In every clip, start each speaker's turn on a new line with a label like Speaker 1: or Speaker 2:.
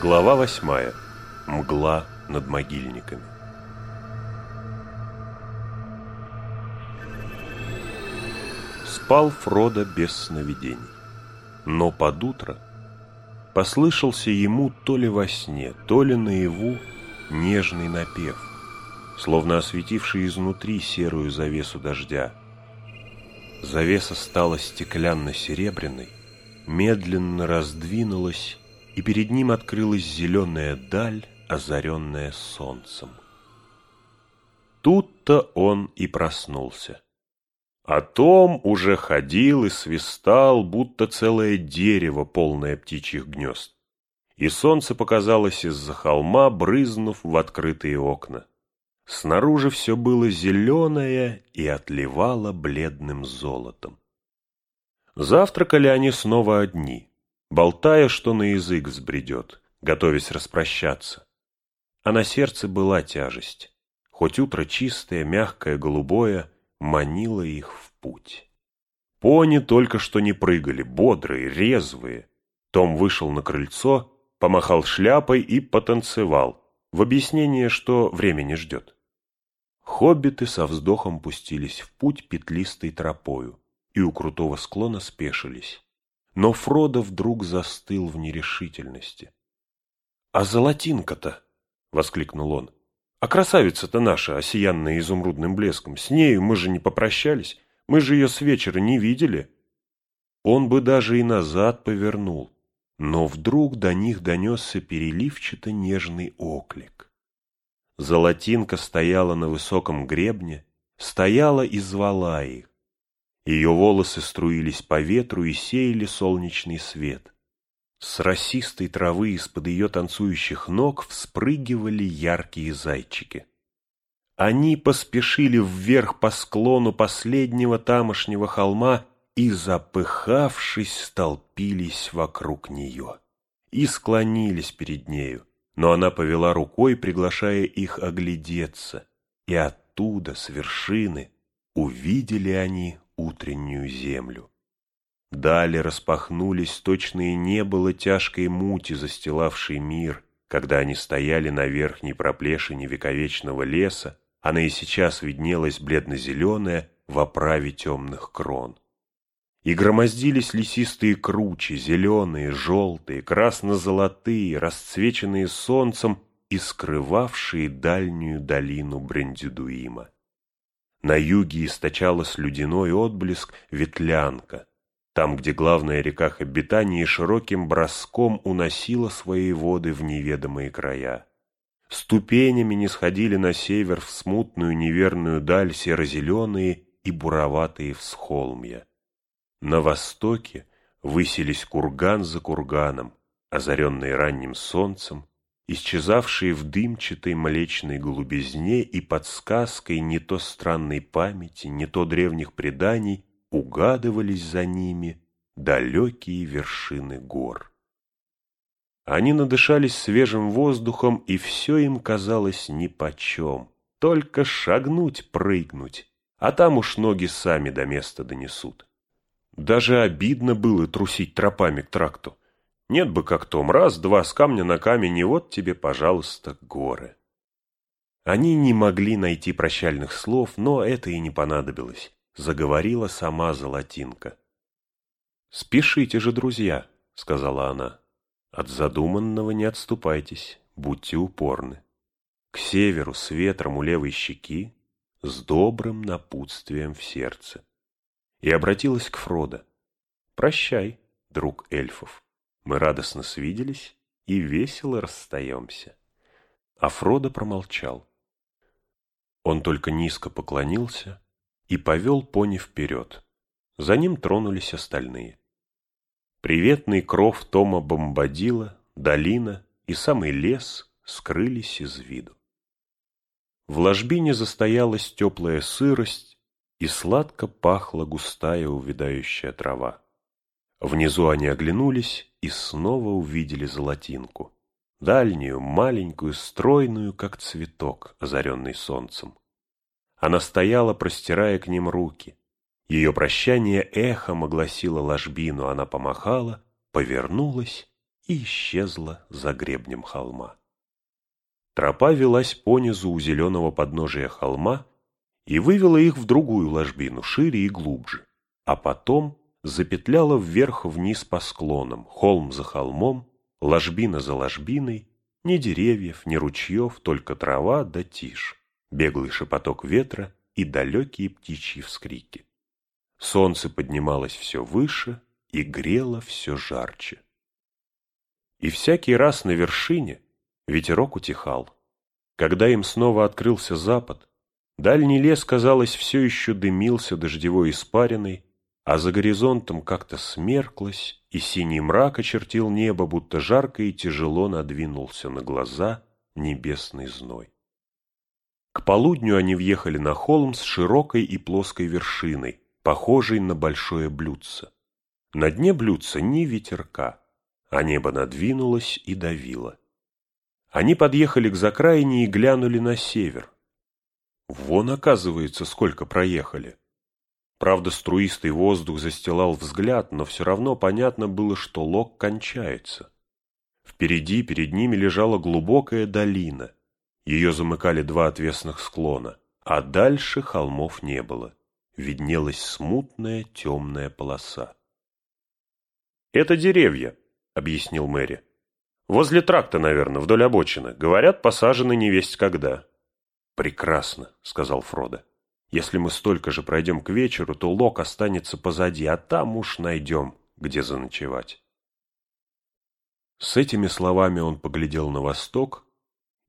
Speaker 1: Глава восьмая. Мгла над могильниками. Спал Фродо без сновидений. Но под утро послышался ему то ли во сне, то ли наяву нежный напев, словно осветивший изнутри серую завесу дождя. Завеса стала стеклянно-серебряной, медленно раздвинулась, и перед ним открылась зеленая даль, озаренная солнцем. Тут-то он и проснулся. А Том уже ходил и свистал, будто целое дерево, полное птичьих гнезд. И солнце показалось из-за холма, брызнув в открытые окна. Снаружи все было зеленое и отливало бледным золотом. Завтракали они снова одни, болтая, что на язык взбредет, готовясь распрощаться. А на сердце была тяжесть, хоть утро чистое, мягкое, голубое — манила их в путь. Пони только что не прыгали, бодрые, резвые. Том вышел на крыльцо, помахал шляпой и потанцевал, в объяснение, что время не ждет. Хоббиты со вздохом пустились в путь петлистой тропою и у крутого склона спешились. Но Фродо вдруг застыл в нерешительности. — А золотинка-то? — воскликнул он. А красавица-то наша, осиянная изумрудным блеском, с нею мы же не попрощались, мы же ее с вечера не видели. Он бы даже и назад повернул, но вдруг до них донесся переливчато-нежный оклик. Золотинка стояла на высоком гребне, стояла и звала их. Ее волосы струились по ветру и сеяли солнечный свет. С росистой травы из-под ее танцующих ног вспрыгивали яркие зайчики. Они поспешили вверх по склону последнего тамошнего холма и, запыхавшись, столпились вокруг нее. И склонились перед нею, но она повела рукой, приглашая их оглядеться, и оттуда, с вершины, увидели они утреннюю землю. Далее распахнулись, точно и не было тяжкой мути, застилавшей мир, когда они стояли на верхней проплешине вековечного леса, она и сейчас виднелась бледно-зеленая в оправе темных крон. И громоздились лесистые кручи, зеленые, желтые, красно-золотые, расцвеченные солнцем и скрывавшие дальнюю долину Брендидуима. На юге источалась ледяной отблеск ветлянка, там, где главная река Хабитании широким броском уносила свои воды в неведомые края. Ступенями не сходили на север в смутную неверную даль серо-зеленые и буроватые всхолмья. На востоке высились курган за курганом, озаренные ранним солнцем, исчезавшие в дымчатой млечной голубизне и подсказкой не то странной памяти, не то древних преданий, угадывались за ними далекие вершины гор. Они надышались свежим воздухом, и все им казалось нипочем. Только шагнуть, прыгнуть, а там уж ноги сами до места донесут. Даже обидно было трусить тропами к тракту. Нет бы как том, раз-два с камня на камень, и вот тебе, пожалуйста, горы. Они не могли найти прощальных слов, но это и не понадобилось заговорила сама Золотинка. «Спешите же, друзья», — сказала она. «От задуманного не отступайтесь, будьте упорны. К северу с ветром у левой щеки, с добрым напутствием в сердце». И обратилась к Фродо. «Прощай, друг эльфов, мы радостно свиделись и весело расстаемся». А Фродо промолчал. Он только низко поклонился и повел пони вперед. За ним тронулись остальные. Приветный кров Тома Бомбадила, долина и самый лес скрылись из виду. В ложбине застоялась теплая сырость, и сладко пахла густая увядающая трава. Внизу они оглянулись и снова увидели золотинку, дальнюю, маленькую, стройную, как цветок, озаренный солнцем. Она стояла, простирая к ним руки. Ее прощание эхом огласило ложбину, она помахала, повернулась и исчезла за гребнем холма. Тропа велась понизу у зеленого подножия холма и вывела их в другую ложбину, шире и глубже, а потом запетляла вверх-вниз по склонам, холм за холмом, ложбина за ложбиной, ни деревьев, ни ручьев, только трава да тишь, беглый шепоток ветра и далекие птичьи вскрики. Солнце поднималось все выше и грело все жарче. И всякий раз на вершине ветерок утихал. Когда им снова открылся запад, дальний лес, казалось, все еще дымился дождевой испариной, а за горизонтом как-то смерклось, и синий мрак очертил небо, будто жарко и тяжело надвинулся на глаза небесный зной. К полудню они въехали на холм с широкой и плоской вершиной, похожей на большое блюдце. На дне блюдца ни ветерка, а небо надвинулось и давило. Они подъехали к закраине и глянули на север. Вон, оказывается, сколько проехали. Правда, струистый воздух застилал взгляд, но все равно понятно было, что лог кончается. Впереди, перед ними лежала глубокая долина. Ее замыкали два отвесных склона, а дальше холмов не было. Виднелась смутная темная полоса. «Это деревья», — объяснил Мэри. «Возле тракта, наверное, вдоль обочины. Говорят, посажены невесть когда». «Прекрасно», — сказал Фродо. Если мы столько же пройдем к вечеру, то Лок останется позади, а там уж найдем, где заночевать. С этими словами он поглядел на восток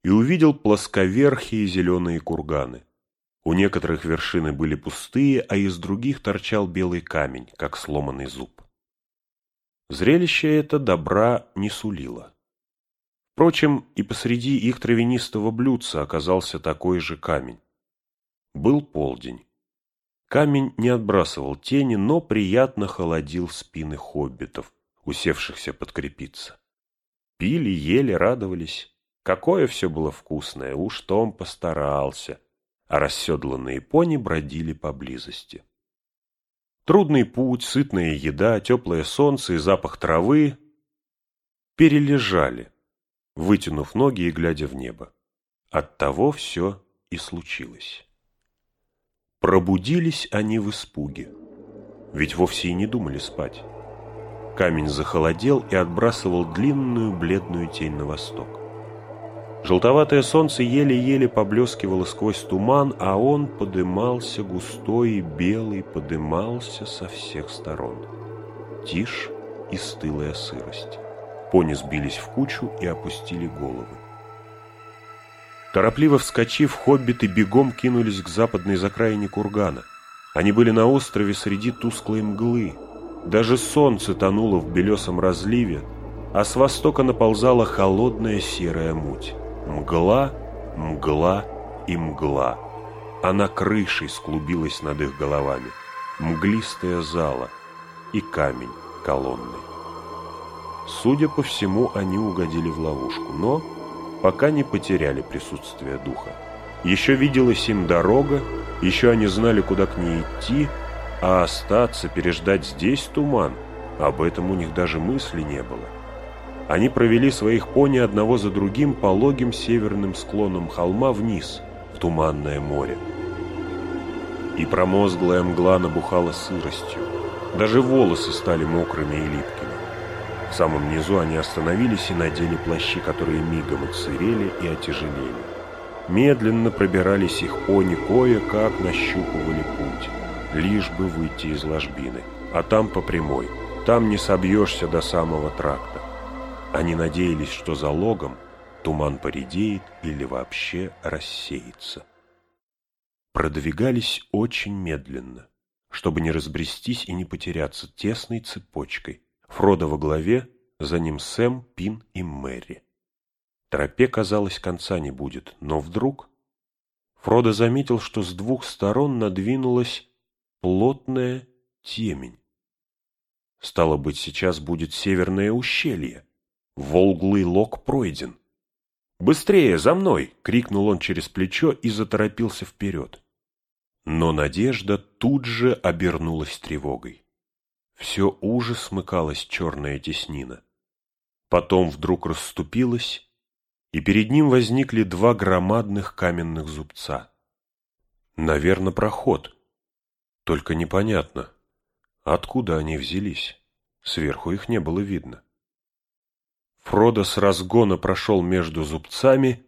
Speaker 1: и увидел плосковерхие зеленые курганы. У некоторых вершины были пустые, а из других торчал белый камень, как сломанный зуб. Зрелище это добра не сулило. Впрочем, и посреди их травянистого блюдца оказался такой же камень. Был полдень. Камень не отбрасывал тени, но приятно холодил спины хоббитов, усевшихся подкрепиться. Пили, ели, радовались. Какое все было вкусное, уж Том постарался, а расседланные пони бродили поблизости. Трудный путь, сытная еда, теплое солнце и запах травы перележали, вытянув ноги и глядя в небо. Оттого все и случилось. Пробудились они в испуге, ведь вовсе и не думали спать. Камень захолодел и отбрасывал длинную бледную тень на восток. Желтоватое солнце еле-еле поблескивало сквозь туман, а он подымался густой и белый, подымался со всех сторон. Тишь и стылая сырость. Пони сбились в кучу и опустили головы. Торопливо вскочив, хоббиты бегом кинулись к западной закраине кургана. Они были на острове среди тусклой мглы. Даже солнце тонуло в белесом разливе, а с востока наползала холодная серая муть. Мгла, мгла и мгла. Она крышей склубилась над их головами. Мглистая зала и камень колонный. Судя по всему, они угодили в ловушку, но пока не потеряли присутствие духа. Еще виделась им дорога, еще они знали, куда к ней идти, а остаться, переждать здесь туман, об этом у них даже мысли не было. Они провели своих пони одного за другим по логим северным склонам холма вниз, в туманное море. И промозглая мгла набухала сыростью. Даже волосы стали мокрыми и липкими. В самом низу они остановились и надели плащи, которые мигом отсырели и отяжелели. Медленно пробирались их они кое-как нащупывали путь, лишь бы выйти из ложбины, а там по прямой, там не собьешься до самого тракта. Они надеялись, что за логом туман поредеет или вообще рассеется. Продвигались очень медленно, чтобы не разбрестись и не потеряться тесной цепочкой, Фродо во главе, за ним Сэм, Пин и Мэри. Тропе, казалось, конца не будет, но вдруг Фродо заметил, что с двух сторон надвинулась плотная темень. Стало быть, сейчас будет северное ущелье. Волглый лог пройден. «Быстрее, за мной!» — крикнул он через плечо и заторопился вперед. Но надежда тут же обернулась тревогой все уже смыкалась черная теснина. потом вдруг расступилась, и перед ним возникли два громадных каменных зубца. Наверное, проход. Только непонятно, откуда они взялись. Сверху их не было видно. Фродо с разгона прошел между зубцами,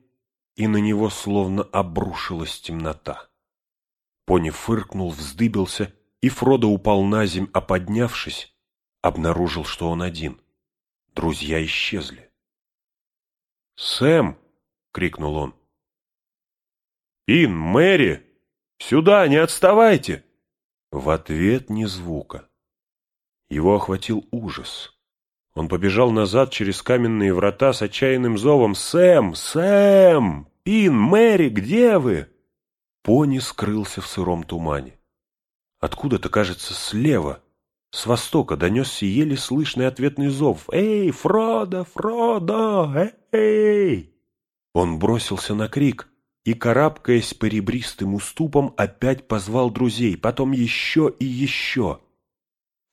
Speaker 1: и на него словно обрушилась темнота. Пони фыркнул, вздыбился, и Фродо упал на земь, а поднявшись, обнаружил, что он один. Друзья исчезли. «Сэм!» — крикнул он. «Ин, Мэри! Сюда, не отставайте!» В ответ ни звука. Его охватил ужас. Он побежал назад через каменные врата с отчаянным зовом «Сэм! Сэм! Пин, Мэри, где вы?» Пони скрылся в сыром тумане. Откуда-то, кажется, слева, с востока, донесся еле слышный ответный зов «Эй, Фродо, Фродо! Эй!» Он бросился на крик и, карабкаясь по ребристым уступам, опять позвал друзей, потом еще и еще.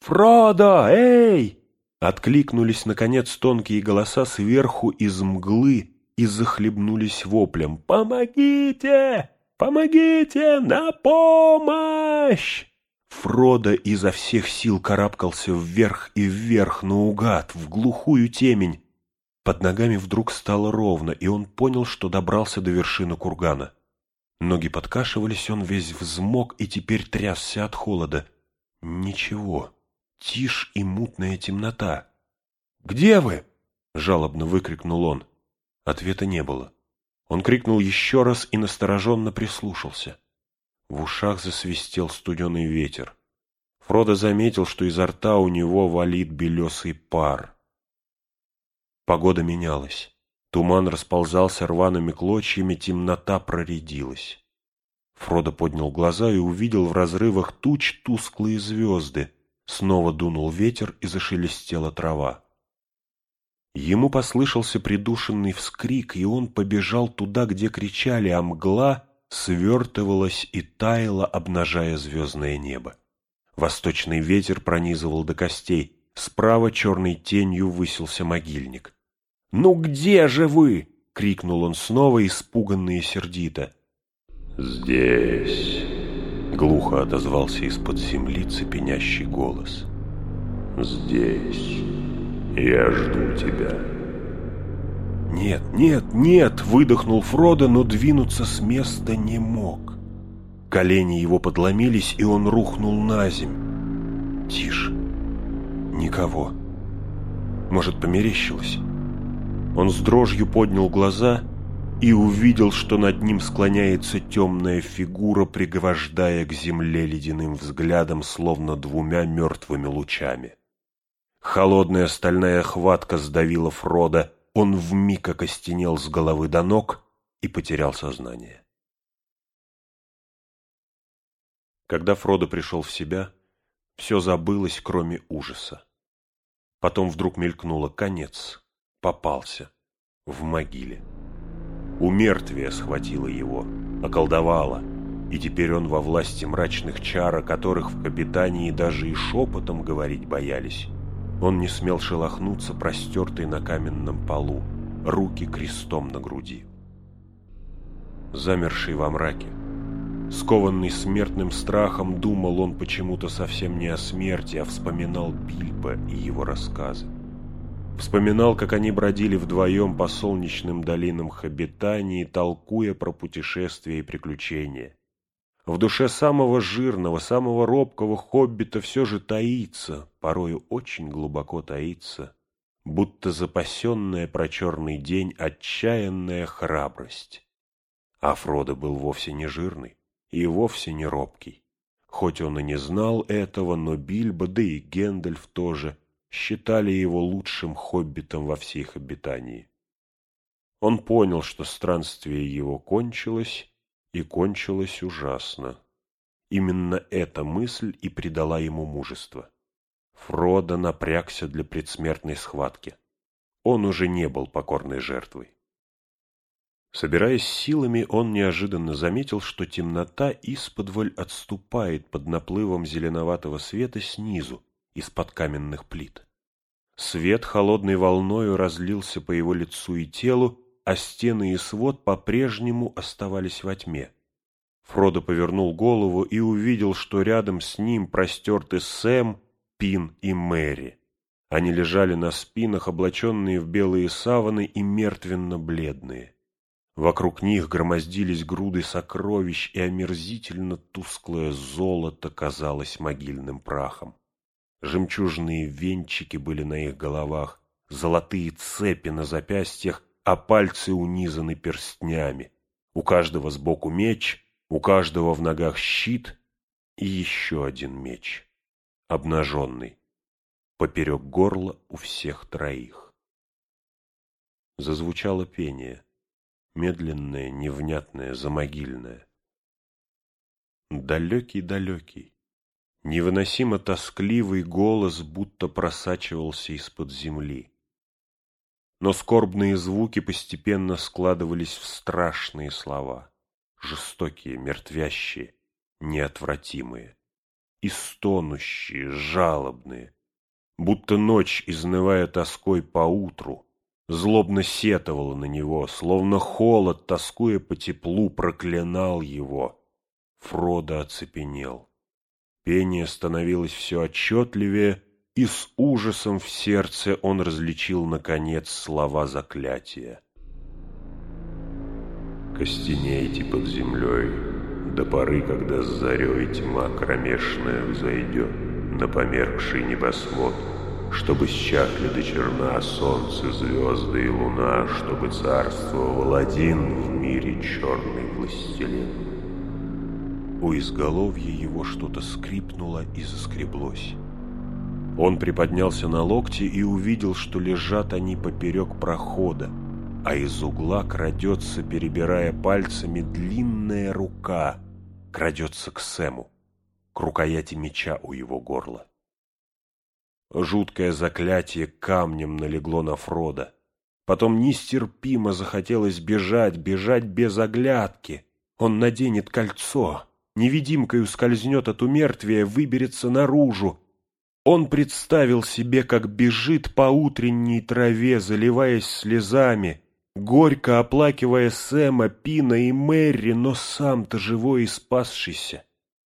Speaker 1: «Фродо, эй!» Откликнулись, наконец, тонкие голоса сверху из мглы и захлебнулись воплем. «Помогите! Помогите! На помощь!» Фродо изо всех сил карабкался вверх и вверх наугад, в глухую темень. Под ногами вдруг стало ровно, и он понял, что добрался до вершины кургана. Ноги подкашивались, он весь взмок и теперь трясся от холода. Ничего тишь и мутная темнота. «Где вы?» — жалобно выкрикнул он. Ответа не было. Он крикнул еще раз и настороженно прислушался. В ушах засвистел студеный ветер. Фродо заметил, что изо рта у него валит белесый пар. Погода менялась. Туман расползался рваными клочьями, темнота проредилась. Фродо поднял глаза и увидел в разрывах туч тусклые звезды. Снова дунул ветер и зашелестела трава. Ему послышался придушенный вскрик, и он побежал туда, где кричали, а мгла свертывалась и таяла, обнажая звездное небо. Восточный ветер пронизывал до костей, справа черной тенью высился могильник. «Ну где же вы?» — крикнул он снова, испуганно и сердито.
Speaker 2: «Здесь...»
Speaker 1: Глухо отозвался из-под земли цепенящий голос.
Speaker 2: «Здесь. Я жду тебя».
Speaker 1: «Нет, нет, нет!» — выдохнул Фродо, но двинуться с места не мог. Колени его подломились, и он рухнул на земь. Тише. Никого. Может, померещилось? Он с дрожью поднял глаза и увидел, что над ним склоняется темная фигура, пригвождая к земле ледяным взглядом, словно двумя мертвыми лучами. Холодная стальная хватка сдавила Фрода, он вмиг окостенел с головы до ног и потерял сознание. Когда Фродо пришел в себя, все забылось, кроме ужаса. Потом вдруг мелькнуло конец, попался в могиле. Умертвие схватило его, околдовало, и теперь он во власти мрачных чар, о которых в капитании даже и шепотом говорить боялись. Он не смел шелохнуться, простертый на каменном полу, руки крестом на груди. Замерший во мраке, скованный смертным страхом, думал он почему-то совсем не о смерти, а вспоминал Бильбо и его рассказы. Вспоминал, как они бродили вдвоем по солнечным долинам Хабитании, толкуя про путешествия и приключения. В душе самого жирного, самого робкого хоббита все же таится, порою очень глубоко таится, будто запасенная про черный день отчаянная храбрость. А Фродо был вовсе не жирный и вовсе не робкий. Хоть он и не знал этого, но Бильбо, да и Гендальф тоже – считали его лучшим хоббитом во всей их обитании. Он понял, что странствие его кончилось, и кончилось ужасно. Именно эта мысль и придала ему мужество. Фродо напрягся для предсмертной схватки. Он уже не был покорной жертвой. Собираясь силами, он неожиданно заметил, что темнота исподволь отступает под наплывом зеленоватого света снизу, из-под каменных плит. Свет холодной волною разлился по его лицу и телу, а стены и свод по-прежнему оставались во тьме. Фродо повернул голову и увидел, что рядом с ним простерты Сэм, Пин и Мэри. Они лежали на спинах, облаченные в белые саваны и мертвенно-бледные. Вокруг них громоздились груды сокровищ, и омерзительно тусклое золото казалось могильным прахом. Жемчужные венчики были на их головах, золотые цепи на запястьях, а пальцы унизаны перстнями. У каждого сбоку меч, у каждого в ногах щит и еще один меч, обнаженный, поперек горла у всех троих. Зазвучало пение, медленное, невнятное, замогильное. Далекий-далекий, невыносимо тоскливый голос будто просачивался из-под земли. Но скорбные звуки постепенно складывались в страшные слова жестокие, мертвящие, неотвратимые, истонущие, жалобные, будто ночь, изнывая тоской по утру, злобно сетовала на него, словно холод, тоскуя по теплу, проклинал его. Фродо оцепенел. Пение становилось все отчетливее, и с ужасом в сердце он различил, наконец, слова заклятия
Speaker 2: костенейте под землей до поры, когда с зарей тьма кромешная взойдет на померкший небосвод, чтобы счахли до черна солнце, звезды и луна, чтобы царствовал один в мире черный властелин.
Speaker 1: У изголовья его что-то скрипнуло и заскреблось. Он приподнялся на локти и увидел, что лежат они поперек прохода, а из угла крадется, перебирая пальцами, длинная рука, крадется к Сэму, к рукояти меча у его горла. Жуткое заклятие камнем налегло на Фрода. Потом нестерпимо захотелось бежать, бежать без оглядки. Он наденет кольцо, невидимкой ускользнет от умертвия, выберется наружу. Он представил себе, как бежит по утренней траве, заливаясь слезами, горько оплакивая Сэма, Пина и Мэри, но сам-то живой и спасшийся.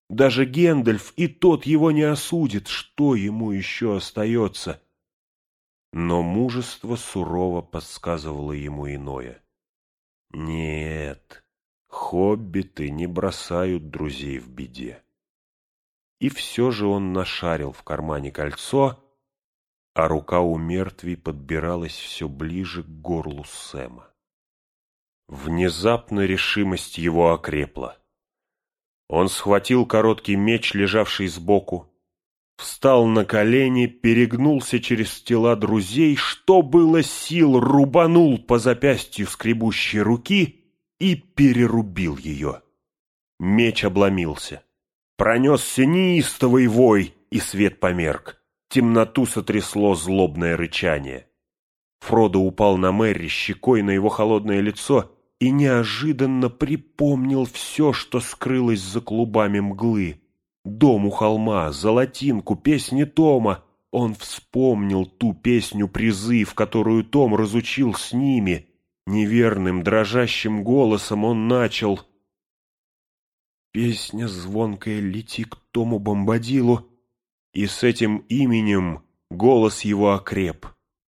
Speaker 1: Даже Гендальф и тот его не осудит, что ему еще остается. Но мужество сурово подсказывало ему иное. Нет, хоббиты не бросают друзей в беде. И все же он нашарил в кармане кольцо а рука у мертвей подбиралась все ближе к горлу Сэма. Внезапно решимость его окрепла. Он схватил короткий меч, лежавший сбоку, встал на колени, перегнулся через тела друзей, что было сил, рубанул по запястью скребущей руки и перерубил ее. Меч обломился. Пронесся неистовый вой, и свет померк. Темноту сотрясло злобное рычание. Фродо упал на Мэри щекой на его холодное лицо и неожиданно припомнил все, что скрылось за клубами мглы. Дом у холма, золотинку, песни Тома. Он вспомнил ту песню-призыв, которую Том разучил с ними. Неверным, дрожащим голосом он начал. Песня звонкая лети к Тому Бомбадилу, и с этим именем голос его окреп,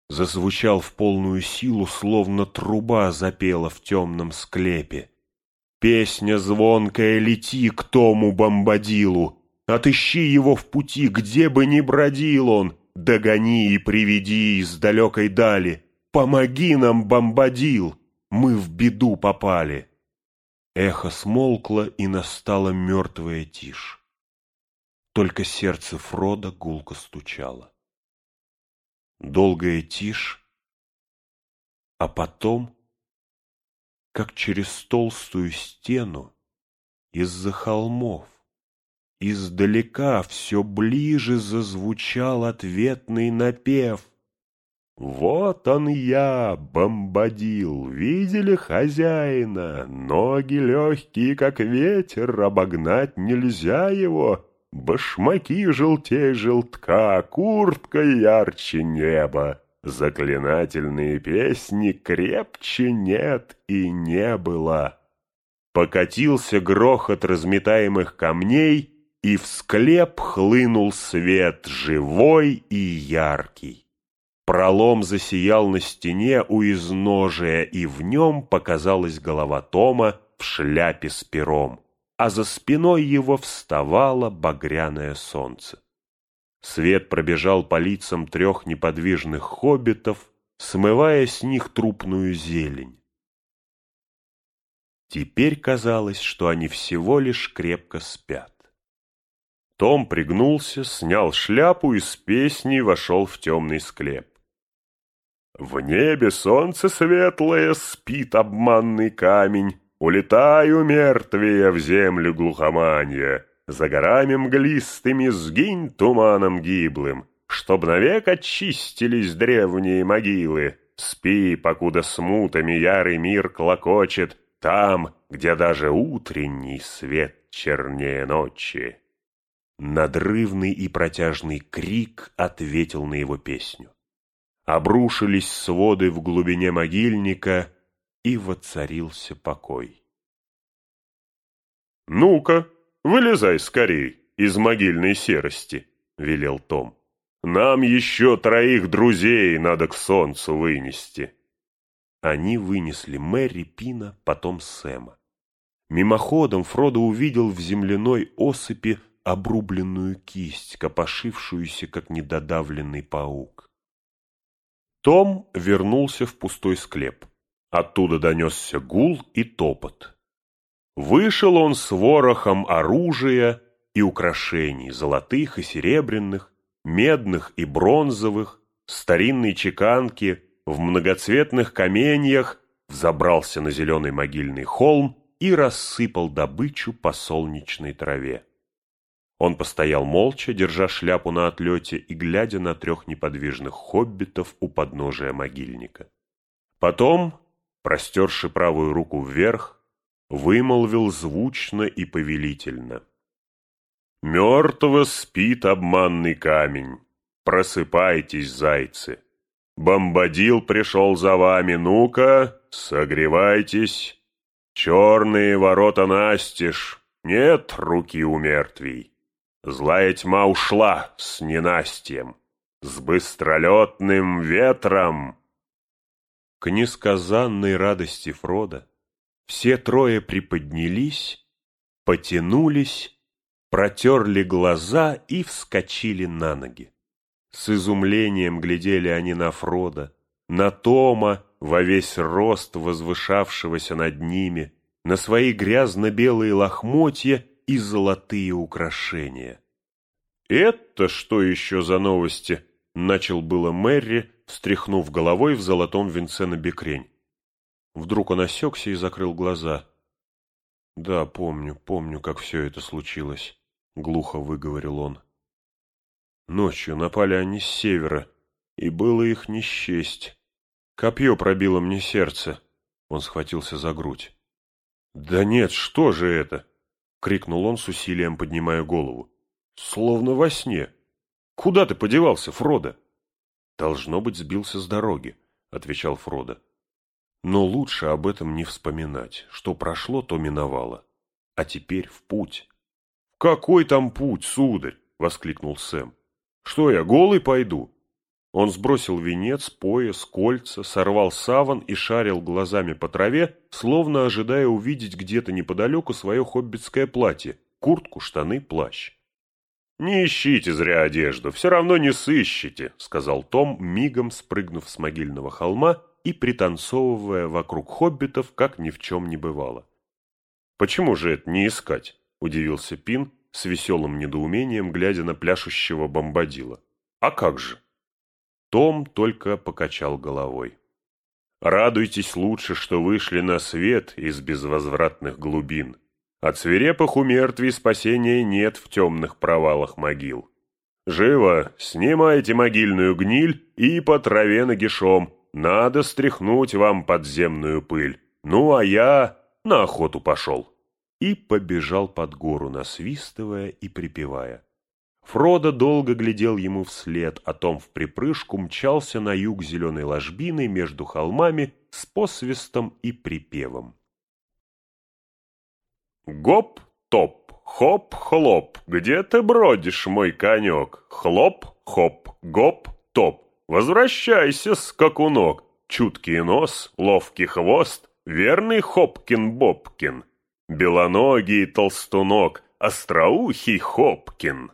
Speaker 1: зазвучал в полную силу, словно труба запела в темном склепе. Песня звонкая лети к тому бомбадилу, Отыщи его в пути, где бы ни бродил он, Догони и приведи из далекой дали. Помоги нам, бомбадил, мы в беду попали. Эхо смолкло, и настала мертвая тишь. Только сердце Фрода гулко стучало. Долгая тишь, а потом, как через толстую стену, из-за холмов, издалека все ближе зазвучал ответный напев. «Вот он я, бомбадил, видели хозяина? Ноги легкие, как ветер, обогнать нельзя его».
Speaker 2: Башмаки желтей желтка, куртка ярче неба. Заклинательные песни крепче нет и не было.
Speaker 1: Покатился грохот разметаемых камней, и в склеп хлынул свет, живой и яркий. Пролом засиял на стене у изножия, и в нем показалась голова Тома в шляпе с пером, а за спиной его вставало багряное солнце. Свет пробежал по лицам трех неподвижных хоббитов, смывая с них трупную зелень. Теперь казалось, что они всего лишь крепко спят. Том пригнулся, снял шляпу и с песней вошел в темный склеп.
Speaker 2: В небе солнце светлое, спит обманный камень, Улетаю мертвее в землю глухоманья, за горами мглистыми сгинь туманом гиблым, Чтоб навек очистились древние могилы. Спи, покуда смутами ярый мир клокочет, Там, где даже утренний свет чернее ночи.
Speaker 1: Надрывный и протяжный крик ответил на его песню. Обрушились своды в глубине могильника, и воцарился покой.
Speaker 2: «Ну-ка, «Вылезай скорей из могильной серости», — велел Том. «Нам еще троих друзей надо к солнцу вынести».
Speaker 1: Они вынесли Мэри, Пина, потом Сэма. Мимоходом Фродо увидел в земляной осыпи обрубленную кисть, копошившуюся, как недодавленный паук. Том вернулся в пустой склеп. Оттуда донесся гул и топот. Вышел он с ворохом оружия и украшений, золотых и серебряных, медных и бронзовых, старинной чеканки, в многоцветных каменьях, взобрался на зеленый могильный холм и рассыпал добычу по солнечной траве. Он постоял молча, держа шляпу на отлете и глядя на трех неподвижных хоббитов у подножия могильника. Потом, простерши правую руку вверх, вымолвил звучно и повелительно. «Мертво спит обманный камень. Просыпайтесь, зайцы. Бомбадил пришел за вами, ну-ка, согревайтесь. Черные ворота настежь, нет руки у мертвей. Злая тьма ушла с ненастьем, с быстролетным ветром». К несказанной радости Фрода все трое приподнялись, потянулись, протерли глаза и вскочили на ноги. С изумлением глядели они на Фрода, на Тома, во весь рост возвышавшегося над ними, на свои грязно-белые лохмотья и золотые украшения. «Это что еще за новости?» — начал было Мэри, встряхнув головой в золотом венце на бекрень. Вдруг он осекся и закрыл глаза. «Да, помню, помню, как все это случилось», — глухо выговорил он. Ночью напали они с севера, и было их не счесть. Копье пробило мне сердце. Он схватился за грудь. «Да нет, что же это?» — крикнул он с усилием, поднимая голову. «Словно во сне. Куда ты подевался, Фродо?» «Должно быть, сбился с дороги», — отвечал Фродо. Но лучше об этом не вспоминать. Что прошло, то миновало. А теперь в путь. «Какой там путь, сударь?» — воскликнул Сэм. «Что я, голый пойду?» Он сбросил венец, пояс, кольца, сорвал саван и шарил глазами по траве, словно ожидая увидеть где-то неподалеку свое хоббитское платье, куртку, штаны, плащ. «Не ищите зря одежду, все равно не сыщете», — сказал Том, мигом спрыгнув с могильного холма и пританцовывая вокруг хоббитов, как ни в чем не бывало. «Почему же это не искать?» – удивился Пин с веселым недоумением, глядя на пляшущего бомбадила. «А как же?» Том только покачал головой. «Радуйтесь лучше, что вышли на свет из безвозвратных глубин. От свирепых умертвий спасения нет в темных провалах могил. Живо, снимайте могильную гниль и по траве нагишом, надо стряхнуть вам подземную пыль. Ну, а я на охоту пошел. и побежал под гору, насвистывая и припевая. Фродо долго глядел ему вслед, а Том в припрыжку мчался на юг зеленой ложбины между холмами с посвистом и припевом.
Speaker 2: Гоп-топ, хоп-хлоп, где ты бродишь, мой конек? Хлоп-хоп, гоп-топ, возвращайся, скакунок, чуткий нос, ловкий хвост, верный Хопкин-Бобкин, белоногий толстунок, остроухий Хопкин.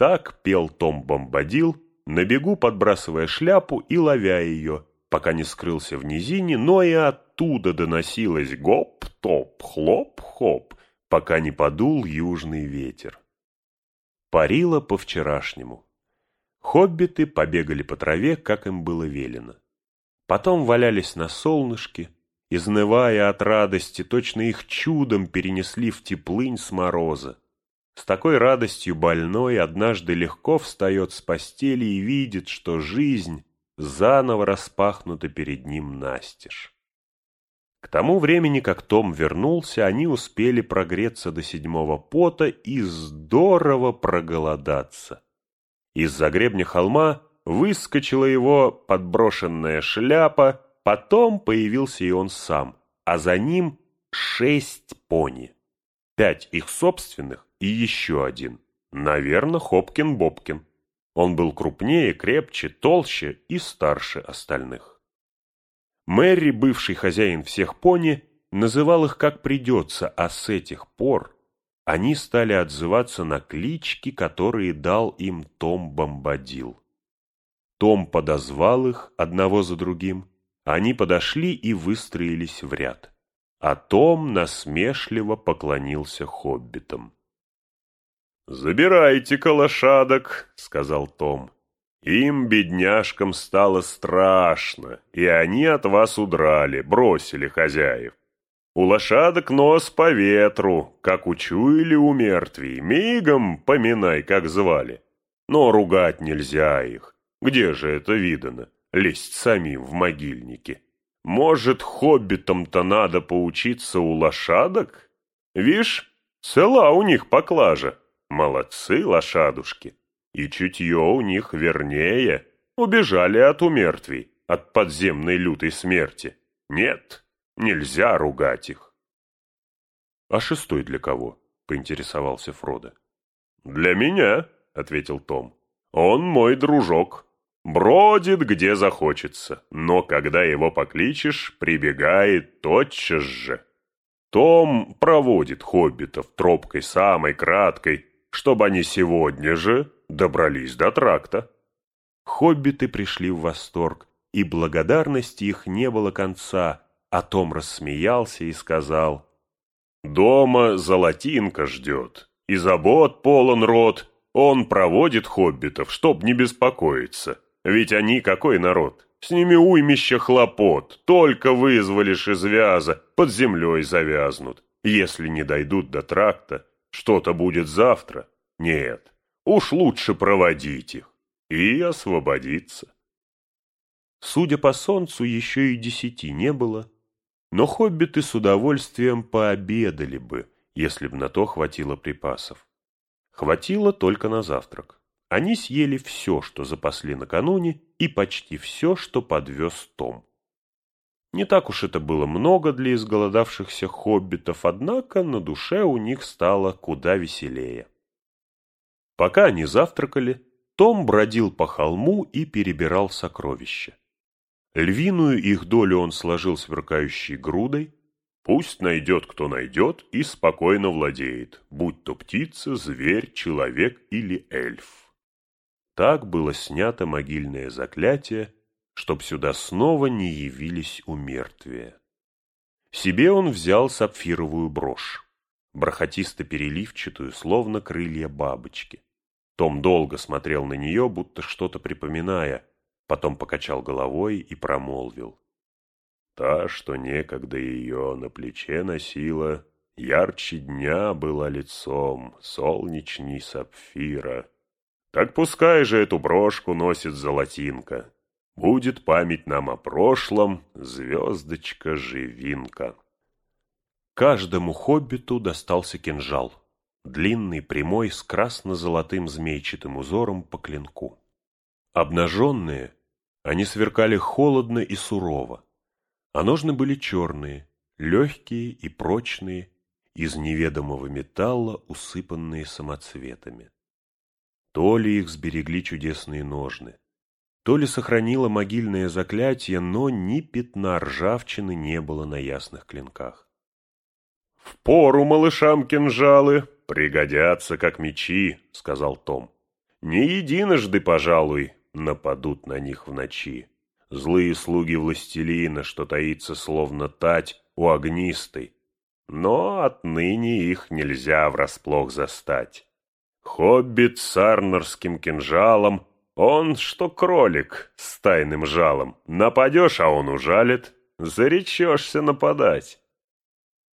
Speaker 1: Так пел Том Бомбадил, на бегу подбрасывая шляпу и ловя ее, пока не скрылся в низине, но и оттуда доносилось гоп-топ, хлоп-хоп, пока не подул южный ветер. Парило по-вчерашнему. Хоббиты побегали по траве, как им было велено. Потом валялись на солнышке, изнывая от радости, точно их чудом перенесли в теплынь с мороза. С такой радостью больной однажды легко встает с постели и видит, что жизнь заново распахнута перед ним настежь. К тому времени, как Том вернулся, они успели прогреться до седьмого пота и здорово проголодаться. Из-за гребня холма выскочила его подброшенная шляпа, потом появился и он сам, а за ним шесть пони. Пять их собственных и еще один. Наверное, Хопкин-Бобкин. Он был крупнее, крепче, толще и старше остальных. Мэри, бывший хозяин всех пони, называл их как придется, а с этих пор они стали отзываться на клички, которые дал им Том Бомбадил. Том подозвал их одного за другим, они подошли и выстроились в ряд, а Том насмешливо поклонился хоббитам.
Speaker 2: «Забирайте-ка лошадок», — сказал Том. «Им, бедняжкам, стало страшно, и они от вас удрали, бросили хозяев. У лошадок нос по ветру, как учуяли у мертвей, мигом поминай, как звали. Но ругать нельзя их. Где же это видано? Лезть самим в могильники. Может, хоббитам-то надо поучиться у лошадок? Вишь, цела у них поклажа. Молодцы лошадушки. И чутье у них вернее. Убежали от умертвий, от подземной лютой смерти. Нет, нельзя ругать их.
Speaker 1: — А шестой для кого? — поинтересовался Фродо.
Speaker 2: — Для меня, — ответил Том. — Он мой дружок. Бродит, где захочется, но когда его покличешь, прибегает тотчас же. Том проводит хоббитов тропкой самой краткой, чтобы они сегодня же добрались до тракта.
Speaker 1: Хоббиты пришли в восторг, и благодарности их не было конца, а Том рассмеялся и сказал,
Speaker 2: «Дома золотинка ждет, и забот полон рот, он проводит хоббитов, чтоб не беспокоиться, ведь они какой народ?» С ними уймище хлопот, только вызволишь из вяза, под землей завязнут. Если не дойдут до тракта, что-то будет завтра? Нет, уж лучше проводить их и освободиться.
Speaker 1: Судя по солнцу, еще и десяти не было, но хоббиты с удовольствием пообедали бы, если б на то хватило припасов. Хватило только на завтрак. Они съели все, что запасли накануне, и почти все, что подвез Том. Не так уж это было много для изголодавшихся хоббитов, однако на душе у них стало куда веселее. Пока они завтракали, том бродил по холму и перебирал сокровища. Львиную их долю он сложил сверкающей грудой. Пусть найдет, кто найдет, и спокойно владеет, будь то птица, зверь, человек или эльф. Так было снято могильное заклятие, чтоб сюда снова не явились умертвия. Себе он взял сапфировую брошь, бархатисто-переливчатую, словно крылья бабочки. Том долго смотрел на нее, будто что-то припоминая, потом покачал головой и промолвил. Та, что некогда ее на плече носила, ярче дня была лицом, солнечней сапфира. Так пускай же эту брошку носит золотинка. Будет память нам о прошлом, звездочка-живинка. Каждому хоббиту достался кинжал, длинный, прямой, с красно-золотым змейчатым узором по клинку. Обнаженные, они сверкали холодно и сурово, а ножны были черные, легкие и прочные, из неведомого металла, усыпанные самоцветами. То ли их сберегли чудесные ножны, то ли сохранило могильное заклятие, но ни пятна ржавчины не было на ясных клинках. — В пору малышам кинжалы, пригодятся как мечи, — сказал Том. — Не единожды, пожалуй, нападут на них в ночи. Злые слуги властелина, что таится словно тать у огнистой, но отныне их нельзя врасплох застать. Хоббит с арнорским кинжалом, он что кролик с тайным жалом. Нападешь, а он ужалит, заречешься нападать.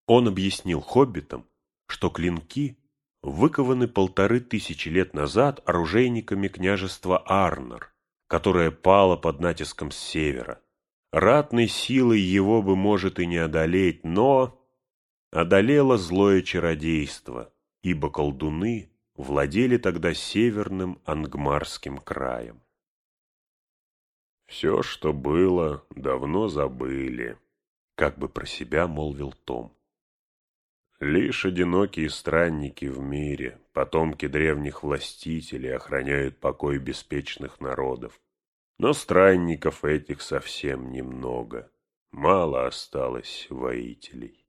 Speaker 1: Он объяснил хоббитам, что клинки выкованы полторы тысячи лет назад оружейниками княжества Арнор, которое пало под натиском с севера. Ратной силой его бы, может, и не одолеть, но одолело злое чародейство, ибо колдуны владели тогда северным Ангмарским краем. «Все, что было, давно забыли», — как бы про себя молвил Том. Лишь одинокие странники в мире, потомки древних властителей, охраняют покой беспечных народов. Но странников этих совсем немного. Мало осталось воителей.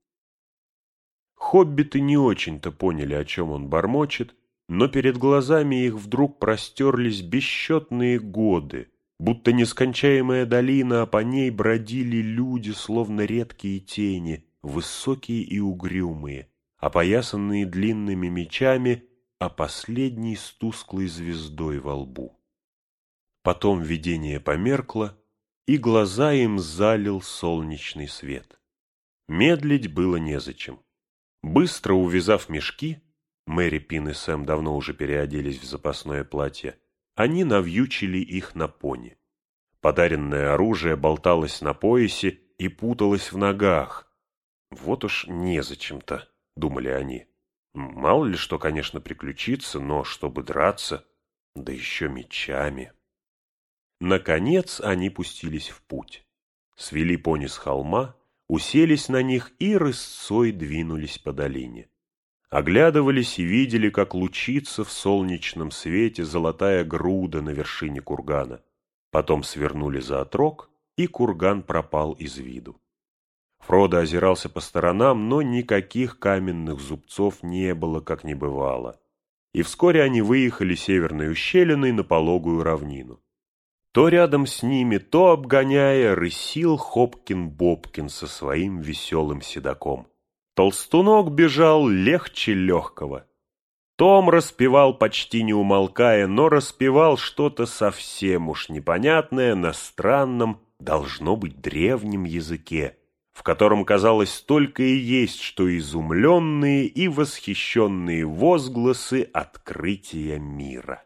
Speaker 1: Хоббиты не очень-то поняли, о чем он бормочет, но перед глазами их вдруг простерлись бесчетные годы, будто нескончаемая долина, а по ней бродили люди, словно редкие тени — высокие и угрюмые, опоясанные длинными мечами, а последний с тусклой звездой во лбу. Потом видение померкло, и глаза им залил солнечный свет. Медлить было незачем. Быстро увязав мешки, Мэри, Пин и Сэм давно уже переоделись в запасное платье, они навьючили их на пони. Подаренное оружие болталось на поясе и путалось в ногах, вот уж незачем-то, думали они. Мало ли что, конечно, приключится, но чтобы драться, да еще мечами. Наконец они пустились в путь. Свели пони с холма, уселись на них и рысцой двинулись по долине. Оглядывались и видели, как лучится в солнечном свете золотая груда на вершине кургана. Потом свернули за отрог, и курган пропал из виду. Фродо озирался по сторонам, но никаких каменных зубцов не было, как не бывало. И вскоре они выехали северной ущелиной на пологую равнину. То рядом с ними, то обгоняя, рысил Хопкин-Бобкин со своим веселым седаком. Толстунок бежал легче легкого. Том распевал почти не умолкая, но распевал что-то совсем уж непонятное на странном, должно быть, древнем языке, в котором, казалось, только и есть, что изумленные и восхищенные возгласы открытия мира.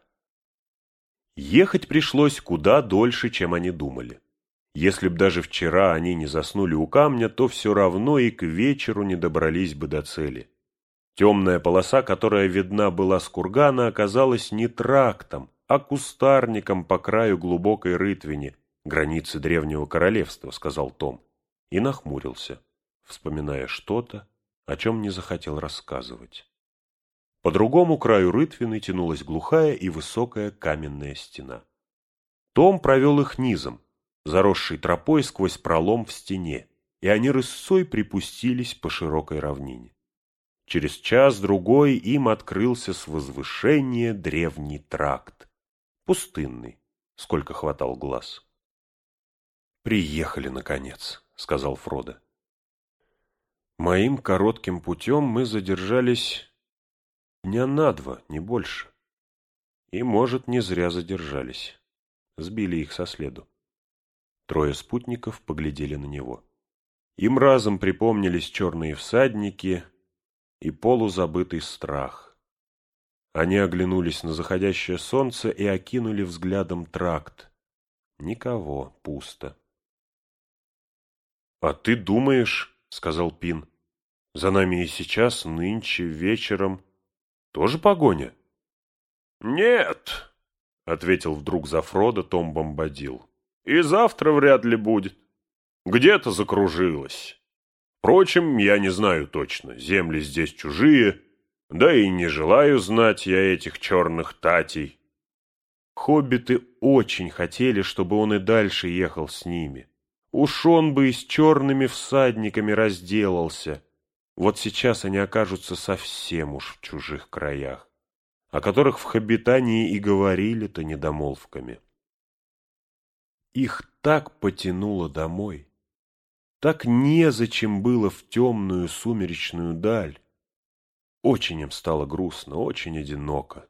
Speaker 1: Ехать пришлось куда дольше, чем они думали. Если б даже вчера они не заснули у камня, то все равно и к вечеру не добрались бы до цели. Темная полоса, которая видна была с кургана, оказалась не трактом, а кустарником по краю глубокой рытвини, границы древнего королевства, сказал Том и нахмурился, вспоминая что-то, о чем не захотел рассказывать. По другому краю рытвины тянулась глухая и высокая каменная стена. Том провел их низом, заросшей тропой сквозь пролом в стене, и они рысцой припустились по широкой равнине. Через час-другой им открылся с возвышения древний тракт, пустынный, сколько хватал глаз. Приехали, наконец. — сказал Фродо. «Моим коротким путем мы задержались дня на два, не больше. И, может, не зря задержались. Сбили их со следу». Трое спутников поглядели на него. Им разом припомнились черные всадники и полузабытый страх. Они оглянулись на заходящее солнце и окинули взглядом тракт. Никого, пусто. «А ты думаешь, — сказал Пин, — За нами и сейчас, нынче, вечером, тоже погоня?
Speaker 2: Нет, — ответил вдруг за Фрода Том Бомбадил. И завтра вряд ли будет. Где-то закружилась. Впрочем, я не знаю точно, земли здесь чужие, да и не желаю знать я этих черных татей.
Speaker 1: Хоббиты очень хотели, чтобы он и дальше ехал с ними. Уж он бы и с черными всадниками разделался. Вот сейчас они окажутся совсем уж в чужих краях, о которых в Хоббитании и говорили-то недомолвками. Их так потянуло домой, так незачем было в темную сумеречную даль. Очень им стало грустно, очень одиноко.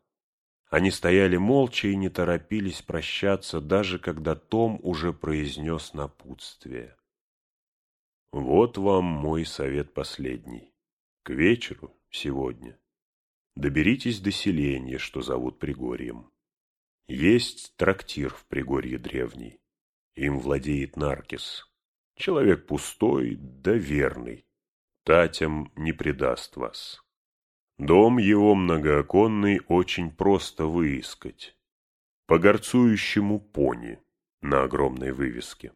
Speaker 1: Они стояли молча и не торопились прощаться, даже когда Том уже произнес напутствие. Вот вам мой совет последний. К вечеру, сегодня, доберитесь до селения, что зовут Пригорьем. Есть трактир в Пригорье древний. Им владеет Наркис. Человек пустой, да верный. Татям не предаст вас. Дом его многооконный очень просто выискать. По горцующему пони на огромной вывеске.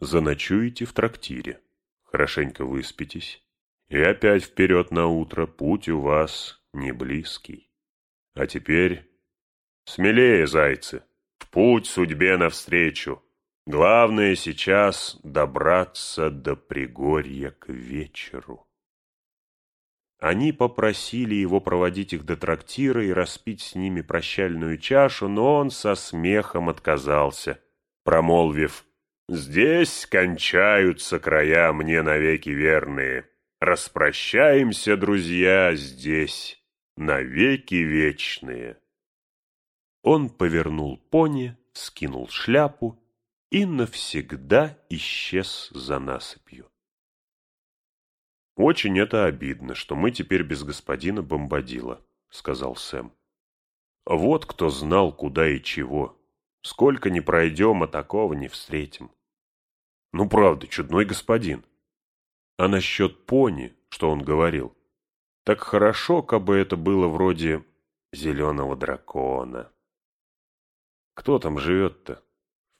Speaker 1: Заночуете в трактире, хорошенько выспитесь, и опять вперед на утро путь у вас не близкий. А теперь смелее, зайцы, в путь судьбе навстречу. Главное сейчас добраться до Пригорья к вечеру. Они попросили его проводить их до трактира и распить с ними прощальную чашу, но он со смехом отказался, промолвив «Здесь кончаются края мне навеки верные. Распрощаемся, друзья, здесь, навеки вечные». Он повернул пони, скинул шляпу и навсегда исчез за насыпью. «Очень это обидно, что мы теперь без господина Бомбадила», — сказал Сэм. «Вот кто знал, куда и чего. Сколько не пройдем, а такого не встретим». «Ну, правда, чудной господин». А насчет пони, что он говорил, так хорошо, как бы это было вроде зеленого дракона. Кто там живет-то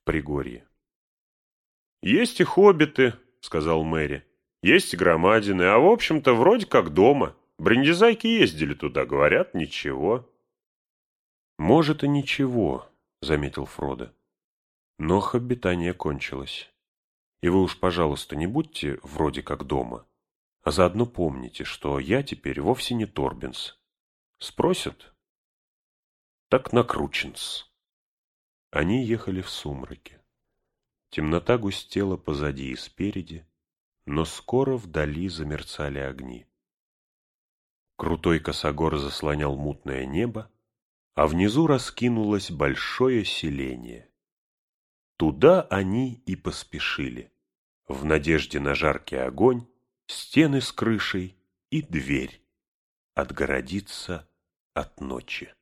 Speaker 1: Пригорье? «Есть и хоббиты», — сказал Мэри. Есть громадины, а в общем-то вроде как дома. Брендизайки ездили туда, говорят, ничего. Может и ничего, заметил Фродо. Но хоббитание кончилось. И вы уж, пожалуйста, не будьте вроде как дома. А заодно помните, что я теперь вовсе не Торбинс. Спросят? Так накрученс. Они ехали в сумраке. Темнота густела позади и спереди, но скоро вдали замерцали огни. Крутой косогор заслонял мутное небо, а внизу раскинулось большое селение. Туда они и поспешили, в надежде на жаркий огонь, стены с крышей и дверь отгородиться от ночи.